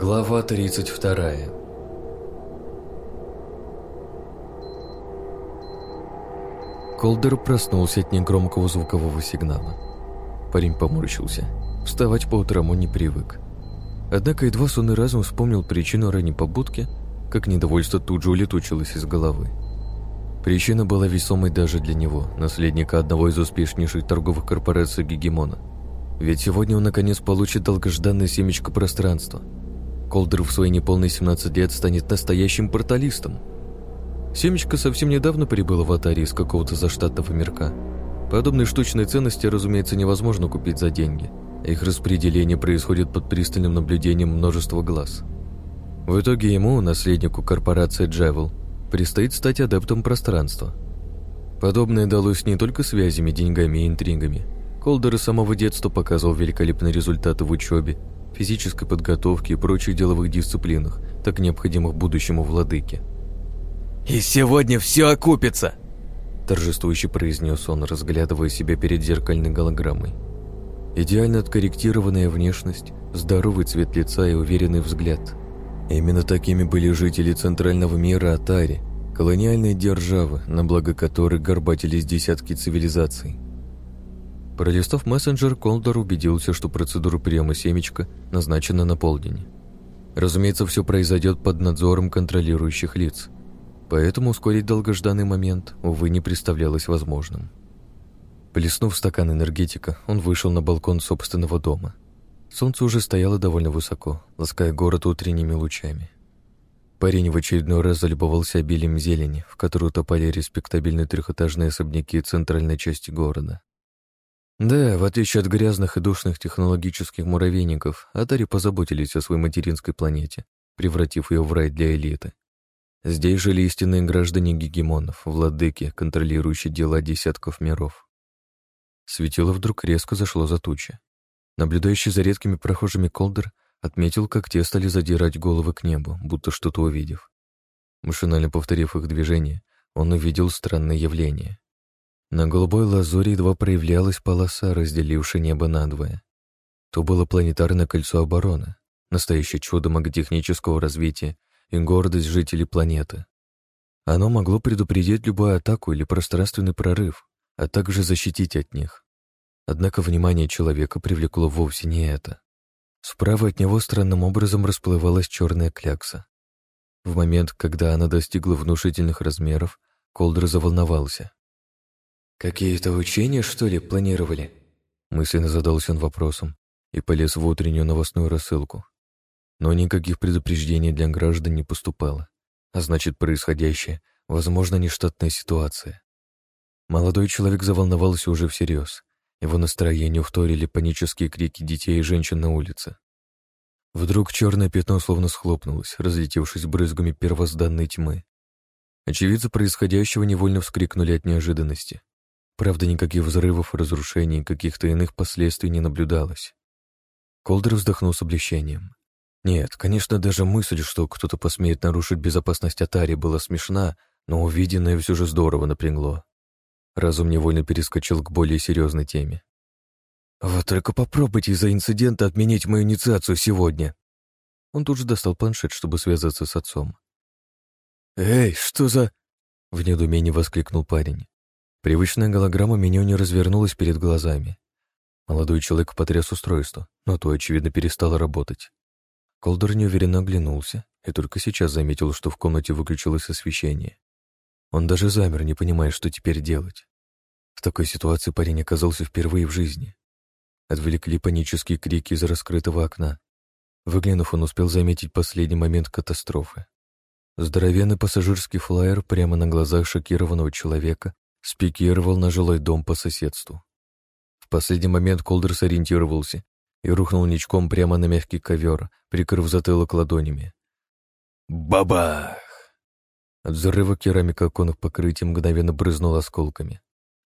Глава 32 Колдер проснулся от негромкого звукового сигнала. Парень поморщился. Вставать по утрам он не привык. Однако едва сонный разум вспомнил причину ранней побудки, как недовольство тут же улетучилось из головы. Причина была весомой даже для него, наследника одного из успешнейших торговых корпораций Гегемона. Ведь сегодня он наконец получит долгожданное семечко пространства. Колдер в свои неполные 17 лет станет настоящим порталистом. Семечко совсем недавно прибыло в Атаре из какого-то заштатного мирка. Подобные штучные ценности, разумеется, невозможно купить за деньги. Их распределение происходит под пристальным наблюдением множества глаз. В итоге ему, наследнику корпорации Джевел, предстоит стать адептом пространства. Подобное далось не только связями, деньгами и интригами. Колдер с самого детства показывал великолепные результаты в учебе, физической подготовке и прочих деловых дисциплинах, так необходимых будущему владыке. «И сегодня все окупится!» торжествующе произнес он, разглядывая себя перед зеркальной голограммой. Идеально откорректированная внешность, здоровый цвет лица и уверенный взгляд. Именно такими были жители центрального мира Атари, колониальной державы, на благо которой горбатились десятки цивилизаций. Пролистав мессенджер, Колдор убедился, что процедура приема семечка назначена на полдень. Разумеется, все произойдет под надзором контролирующих лиц, поэтому ускорить долгожданный момент, увы, не представлялось возможным. Плеснув стакан энергетика, он вышел на балкон собственного дома. Солнце уже стояло довольно высоко, лаская город утренними лучами. Парень в очередной раз залюбовался обилием зелени, в которую утопали респектабельные трехэтажные особняки центральной части города. Да, в отличие от грязных и душных технологических муравейников, Атари позаботились о своей материнской планете, превратив ее в рай для элиты. Здесь жили истинные граждане гегемонов, владыки, контролирующие дела десятков миров. Светило вдруг резко зашло за тучи. Наблюдающий за редкими прохожими Колдер отметил, как те стали задирать головы к небу, будто что-то увидев. Машинально повторив их движение, он увидел странное явление. На голубой лазуре едва проявлялась полоса, разделившая небо надвое. То было планетарное кольцо обороны, настоящее чудо маготехнического развития и гордость жителей планеты. Оно могло предупредить любую атаку или пространственный прорыв, а также защитить от них. Однако внимание человека привлекло вовсе не это. Справа от него странным образом расплывалась черная клякса. В момент, когда она достигла внушительных размеров, Колдер заволновался. «Какие-то учения, что ли, планировали?» Мысленно задался он вопросом и полез в утреннюю новостную рассылку. Но никаких предупреждений для граждан не поступало, а значит, происходящее, возможно, нештатная ситуация. Молодой человек заволновался уже всерьез. Его настроению вторили панические крики детей и женщин на улице. Вдруг черное пятно словно схлопнулось, разлетевшись брызгами первозданной тьмы. Очевидцы происходящего невольно вскрикнули от неожиданности. Правда, никаких взрывов, разрушений, каких-то иных последствий не наблюдалось. Колдер вздохнул с облегчением. Нет, конечно, даже мысль, что кто-то посмеет нарушить безопасность Атари, была смешна, но увиденное все же здорово напрягло. Разум невольно перескочил к более серьезной теме. «Вот только попробуйте из-за инцидента отменить мою инициацию сегодня!» Он тут же достал планшет, чтобы связаться с отцом. «Эй, что за...» — в недоумении воскликнул парень. Привычная голограмма меню не развернулась перед глазами. Молодой человек потряс устройство, но то, очевидно, перестало работать. Колдер неуверенно оглянулся и только сейчас заметил, что в комнате выключилось освещение. Он даже замер, не понимая, что теперь делать. В такой ситуации парень оказался впервые в жизни. Отвлекли панические крики из раскрытого окна. Выглянув, он успел заметить последний момент катастрофы. Здоровенный пассажирский флайер прямо на глазах шокированного человека спикировал на жилой дом по соседству. В последний момент Колдер сориентировался и рухнул ничком прямо на мягкий ковер, прикрыв затылок ладонями. Бабах! От взрыва керамика оконных покрытий мгновенно брызнула осколками.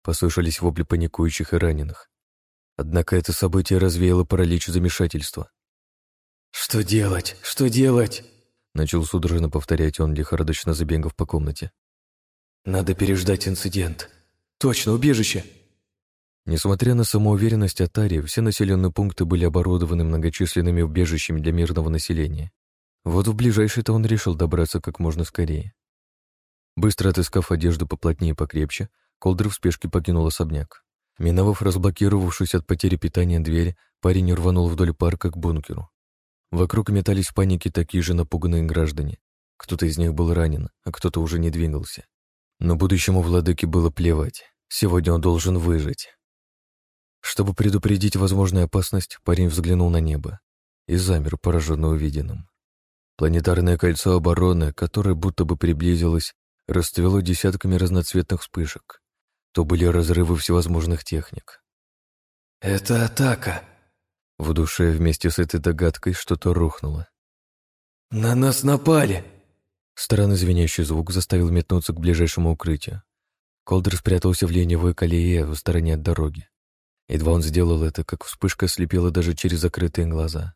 Послышались вопли паникующих и раненых. Однако это событие развеяло паралич и замешательство. «Что делать? Что делать?» Начал судорожно повторять он, лихорадочно забегав по комнате. Надо переждать инцидент. Точно, убежище. Несмотря на самоуверенность Атари, все населенные пункты были оборудованы многочисленными убежищами для мирного населения. Вот в ближайший-то он решил добраться как можно скорее. Быстро отыскав одежду поплотнее и покрепче, Колдер в спешке покинул особняк. Миновав разблокировавшуюся от потери питания дверь, парень рванул вдоль парка к бункеру. Вокруг метались в панике такие же напуганные граждане. Кто-то из них был ранен, а кто-то уже не двигался. Но будущему владыке было плевать. Сегодня он должен выжить. Чтобы предупредить возможную опасность, парень взглянул на небо и замер, пораженно увиденным. Планетарное кольцо обороны, которое будто бы приблизилось, расцвело десятками разноцветных вспышек. То были разрывы всевозможных техник. «Это атака!» В душе вместе с этой догадкой что-то рухнуло. «На нас напали!» Странный звенящий звук заставил метнуться к ближайшему укрытию. Колдер спрятался в ленивой колее в стороне от дороги. Едва он сделал это, как вспышка слепила даже через закрытые глаза.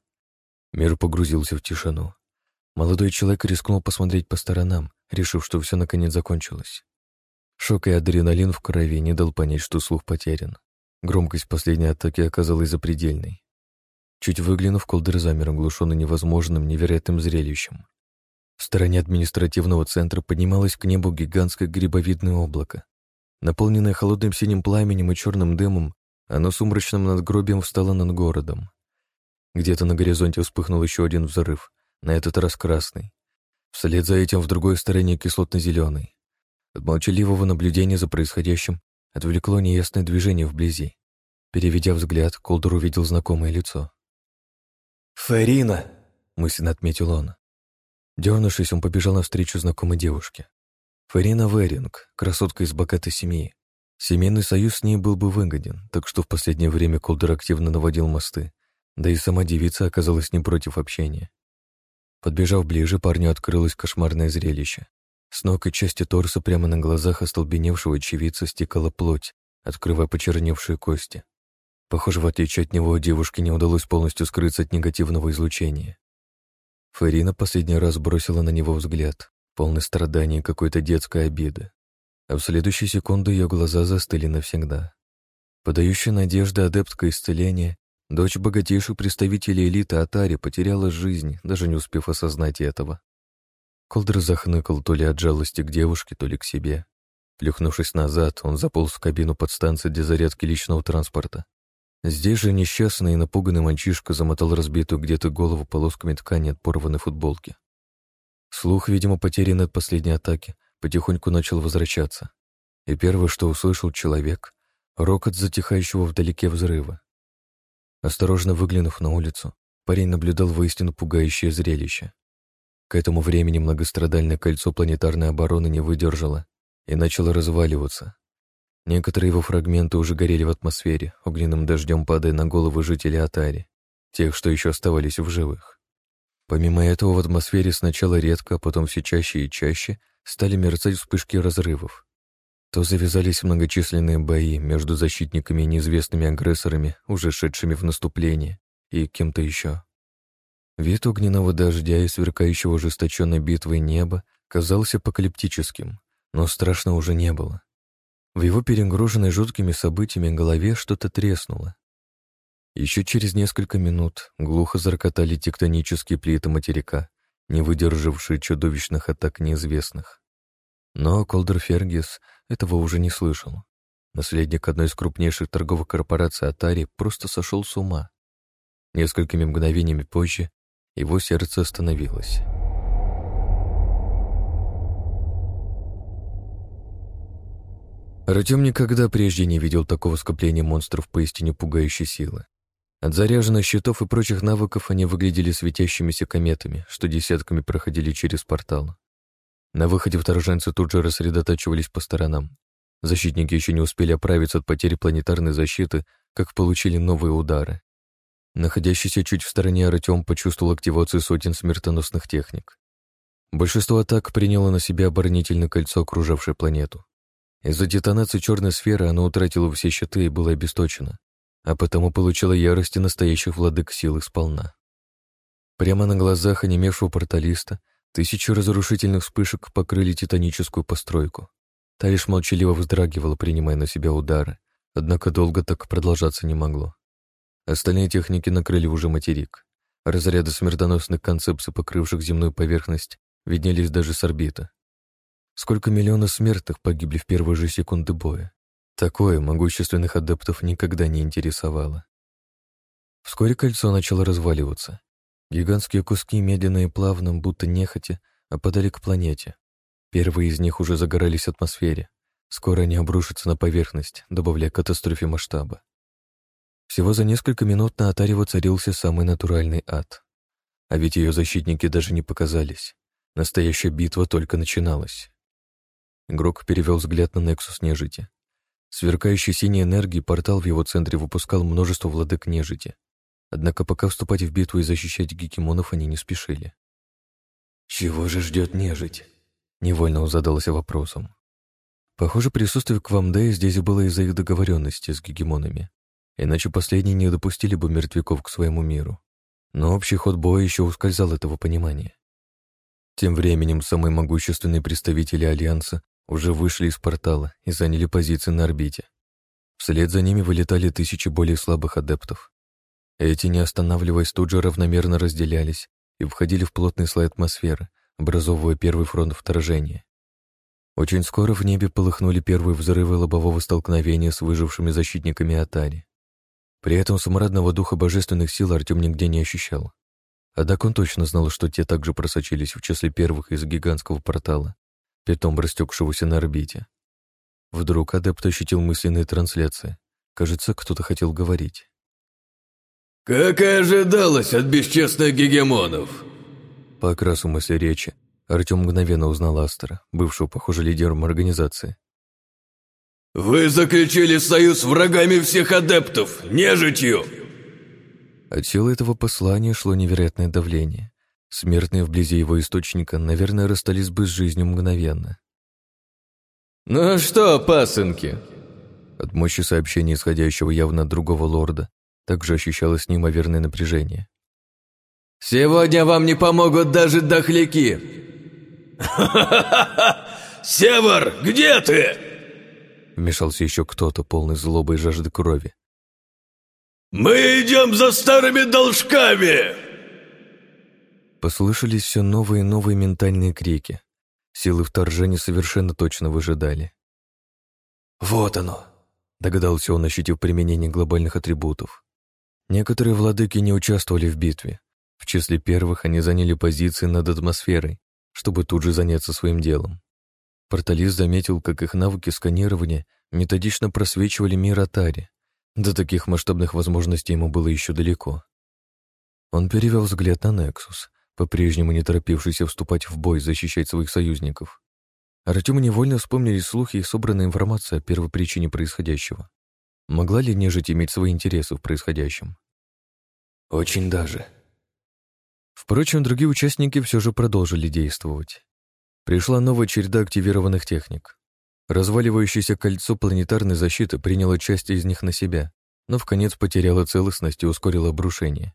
Мир погрузился в тишину. Молодой человек рискнул посмотреть по сторонам, решив, что все наконец закончилось. Шок и адреналин в крови не дал понять, что слух потерян. Громкость последней атаки оказалась запредельной. Чуть выглянув, Колдер замер, оглушенный невозможным, невероятным зрелищем. В стороне административного центра поднималось к небу гигантское грибовидное облако. Наполненное холодным синим пламенем и черным дымом, оно сумрачным надгробием встало над городом. Где-то на горизонте вспыхнул еще один взрыв, на этот раз красный. Вслед за этим в другой стороне кислотно-зеленый. От молчаливого наблюдения за происходящим отвлекло неясное движение вблизи. Переведя взгляд, Колдер увидел знакомое лицо. «Фарина!» — мысленно отметил он. Дернувшись, он побежал навстречу знакомой девушке. Фарина Веринг, красотка из богатой семьи. Семейный союз с ней был бы выгоден, так что в последнее время Колдер активно наводил мосты, да и сама девица оказалась не против общения. Подбежав ближе, парню открылось кошмарное зрелище. С ног и части торса прямо на глазах остолбеневшего очевидца стекала плоть, открывая почерневшие кости. Похоже, в отличие от него, девушке не удалось полностью скрыться от негативного излучения. Фарина последний раз бросила на него взгляд, полный страданий и какой-то детской обиды. А в следующую секунду ее глаза застыли навсегда. Подающая надежда адептка исцеления, дочь богатейших представителей элиты Атари потеряла жизнь, даже не успев осознать этого. Колдер захныкал то ли от жалости к девушке, то ли к себе. Плюхнувшись назад, он заполз в кабину подстанции для зарядки личного транспорта. Здесь же несчастный и напуганный мальчишка замотал разбитую где-то голову полосками ткани от порванной футболки. Слух, видимо, потерянный от последней атаки, потихоньку начал возвращаться. И первое, что услышал человек — рокот затихающего вдалеке взрыва. Осторожно выглянув на улицу, парень наблюдал воистину пугающее зрелище. К этому времени многострадальное кольцо планетарной обороны не выдержало и начало разваливаться. Некоторые его фрагменты уже горели в атмосфере, огненным дождем падая на головы жителей Атари, тех, что еще оставались в живых. Помимо этого, в атмосфере сначала редко, а потом все чаще и чаще стали мерцать вспышки разрывов. То завязались многочисленные бои между защитниками и неизвестными агрессорами, уже шедшими в наступление, и кем-то еще. Вид огненного дождя и сверкающего ожесточенной битвой неба казался апокалиптическим, но страшно уже не было. В его перегруженной жуткими событиями голове что-то треснуло. Еще через несколько минут глухо зарокотали тектонические плиты материка, не выдержавшие чудовищных атак неизвестных. Но Колдер Фергис этого уже не слышал. Наследник одной из крупнейших торговых корпораций Атари просто сошел с ума. Несколькими мгновениями позже его сердце остановилось. Артем никогда прежде не видел такого скопления монстров поистине пугающей силы. От заряженных щитов и прочих навыков они выглядели светящимися кометами, что десятками проходили через портал. На выходе вторженцы тут же рассредотачивались по сторонам. Защитники еще не успели оправиться от потери планетарной защиты, как получили новые удары. Находящийся чуть в стороне Артем почувствовал активацию сотен смертоносных техник. Большинство атак приняло на себя оборонительное кольцо, окружавшее планету. Из-за детонации черной сферы оно утратило все щиты и было обесточено, а потому получило ярости настоящих владык силы сполна. Прямо на глазах онемевшего порталиста тысячи разрушительных вспышек покрыли титаническую постройку. Та лишь молчаливо вздрагивала, принимая на себя удары, однако долго так продолжаться не могло. Остальные техники накрыли уже материк. Разряды смертоносных концепций, покрывших земную поверхность, виднелись даже с орбиты. Сколько миллионов смертных погибли в первые же секунды боя. Такое могущественных адептов никогда не интересовало. Вскоре кольцо начало разваливаться. Гигантские куски медленно и плавно, будто нехотя, опадали к планете. Первые из них уже загорались в атмосфере. Скоро они обрушатся на поверхность, добавляя катастрофе масштаба. Всего за несколько минут на Атаре воцарился самый натуральный ад. А ведь ее защитники даже не показались. Настоящая битва только начиналась. Игрок перевел взгляд на Нексус нежити. Сверкающий синей энергии портал в его центре выпускал множество владык нежити. Однако пока вступать в битву и защищать гекимонов они не спешили. «Чего же ждет нежить?» Невольно задался вопросом. Похоже, присутствие Квамдея здесь было из-за их договоренности с гегемонами. Иначе последние не допустили бы мертвяков к своему миру. Но общий ход боя еще ускользал этого понимания. Тем временем самые могущественные представители Альянса уже вышли из портала и заняли позиции на орбите. Вслед за ними вылетали тысячи более слабых адептов. Эти, не останавливаясь, тут же равномерно разделялись и входили в плотный слой атмосферы, образовывая первый фронт вторжения. Очень скоро в небе полыхнули первые взрывы лобового столкновения с выжившими защитниками Атари. При этом саморадного духа божественных сил Артем нигде не ощущал. Однако он точно знал, что те также просочились в числе первых из гигантского портала, питом растекшегося на орбите. Вдруг адепт ощутил мысленные трансляции. Кажется, кто-то хотел говорить. «Как и ожидалось от бесчестных гегемонов!» По окрасу мысли речи Артем мгновенно узнал Астера, бывшего, похоже, лидером организации. «Вы заключили союз с врагами всех адептов, нежитью!» От силы этого послания шло невероятное давление. Смертные вблизи его источника, наверное, расстались бы с жизнью мгновенно. «Ну что, пасынки?» От мощи сообщения, исходящего явно от другого лорда, также ощущалось неимоверное напряжение. «Сегодня вам не помогут даже дохляки!» «Ха-ха-ха! Север, где ты?» Вмешался еще кто-то, полный злобы и жажды крови. «Мы идем за старыми должками!» Послышались все новые и новые ментальные крики. Силы вторжения совершенно точно выжидали. «Вот оно!» — догадался он, ощутив применение глобальных атрибутов. Некоторые владыки не участвовали в битве. В числе первых они заняли позиции над атмосферой, чтобы тут же заняться своим делом. Порталист заметил, как их навыки сканирования методично просвечивали мир Атари, до таких масштабных возможностей ему было еще далеко. Он перевел взгляд на Нексус, по-прежнему не торопившийся вступать в бой, защищать своих союзников. Артему невольно вспомнили слухи и собранная информация о первой причине происходящего. Могла ли нежить иметь свои интересы в происходящем? Очень даже. Впрочем, другие участники все же продолжили действовать. Пришла новая череда активированных техник. Разваливающееся кольцо планетарной защиты приняло часть из них на себя, но в конец потеряло целостность и ускорило обрушение.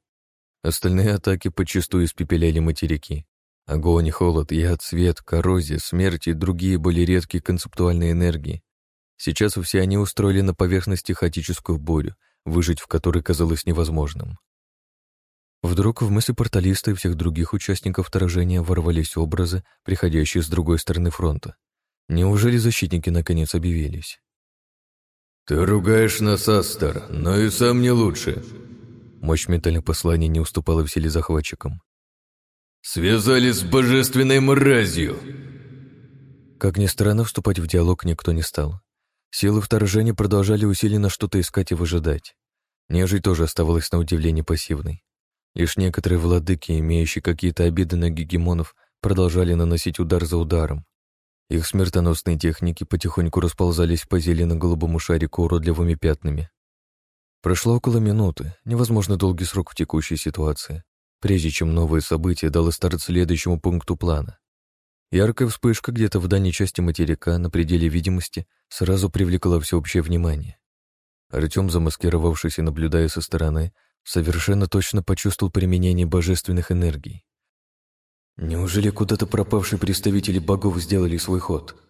Остальные атаки подчастую испепеляли материки. Огонь, холод, яд, свет, коррозия, смерть и другие более редкие концептуальные энергии. Сейчас все они устроили на поверхности хаотическую бурю, выжить в которой казалось невозможным. Вдруг в мысли порталиста и всех других участников вторжения ворвались образы, приходящие с другой стороны фронта. Неужели защитники наконец объявились? «Ты ругаешь нас, Астер, но и сам не лучше». Мощь ментальных посланий не уступала в силе захватчикам. «Связались с божественной мразью!» Как ни странно, вступать в диалог никто не стал. Силы вторжения продолжали усиленно что-то искать и выжидать. Нежить тоже оставалась на удивление пассивной. Лишь некоторые владыки, имеющие какие-то обиды на гегемонов, продолжали наносить удар за ударом, их смертоносные техники потихоньку расползались по зелено-голубому шарику уродливыми пятнами. Прошло около минуты, невозможно долгий срок в текущей ситуации, прежде чем новое событие дало старт следующему пункту плана. Яркая вспышка где-то в дальней части материка на пределе видимости сразу привлекла всеобщее внимание. Артем, замаскировавшись и наблюдая со стороны, совершенно точно почувствовал применение божественных энергий. Неужели куда-то пропавшие представители богов сделали свой ход?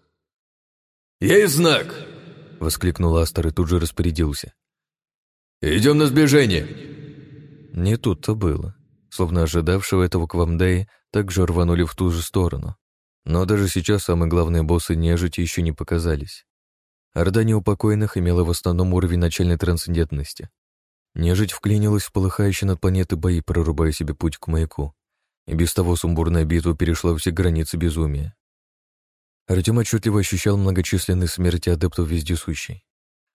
«Есть знак!» — воскликнул Астер и тут же распорядился. «Идем на сближение!» Не тут-то было. словно ожидавшего этого Квамдеи, также рванули в ту же сторону. Но даже сейчас самые главные боссы нежити еще не показались. Орда неупокоенных имела в основном уровень начальной трансцендентности. Нежить вклинилась в полыхающие над планетой бои, прорубая себе путь к маяку. И без того сумбурная битва перешла все границы безумия. Артем отчетливо ощущал многочисленные смерти адептов вездесущей.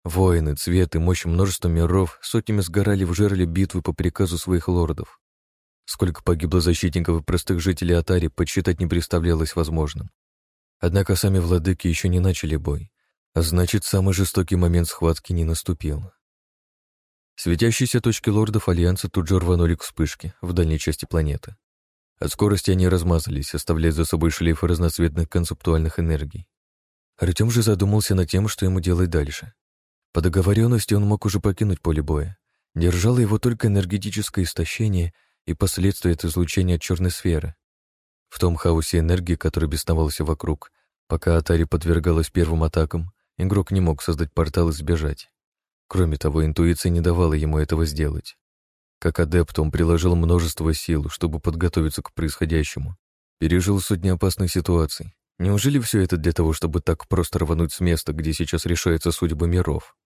Воины, цвет и мощь множества миров сотнями сгорали в жерле битвы по приказу своих лордов. Сколько погибло защитников и простых жителей Атари, подсчитать не представлялось возможным. Однако сами владыки еще не начали бой, а значит, самый жестокий момент схватки не наступил. Светящиеся точки лордов Альянса тут же рванули к вспышке в дальней части планеты. От скорости они размазались, оставляя за собой шлейфы разноцветных концептуальных энергий. Артем же задумался над тем, что ему делать дальше. По договоренности он мог уже покинуть поле боя. Держало его только энергетическое истощение и последствия от излучения черной сферы. В том хаосе энергии, который бесновался вокруг, пока Атари подвергалась первым атакам, игрок не мог создать портал и сбежать. Кроме того, интуиция не давала ему этого сделать. Как адепт он приложил множество сил, чтобы подготовиться к происходящему. Пережил сотни опасных ситуаций. Неужели все это для того, чтобы так просто рвануть с места, где сейчас решается судьба миров?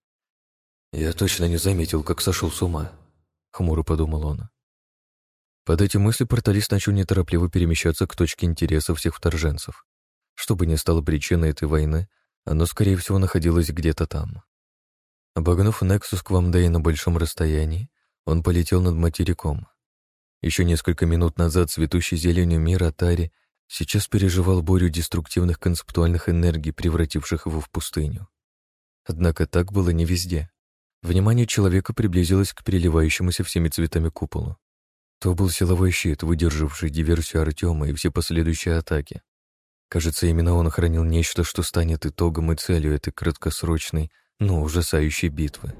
«Я точно не заметил, как сошел с ума», — хмуро подумал он. Под эти мысли порталист начал неторопливо перемещаться к точке интереса всех вторженцев. Что бы ни стало причиной этой войны, оно, скорее всего, находилось где-то там. Обогнув Нексус к Вамдее на большом расстоянии, он полетел над материком. Еще несколько минут назад цветущий зеленью мир Атари сейчас переживал бурю деструктивных концептуальных энергий, превративших его в пустыню. Однако так было не везде. Внимание человека приблизилось к переливающемуся всеми цветами куполу. То был силовой щит, выдержавший диверсию Артема и все последующие атаки. Кажется, именно он охранил нечто, что станет итогом и целью этой краткосрочной, но ужасающей битвы.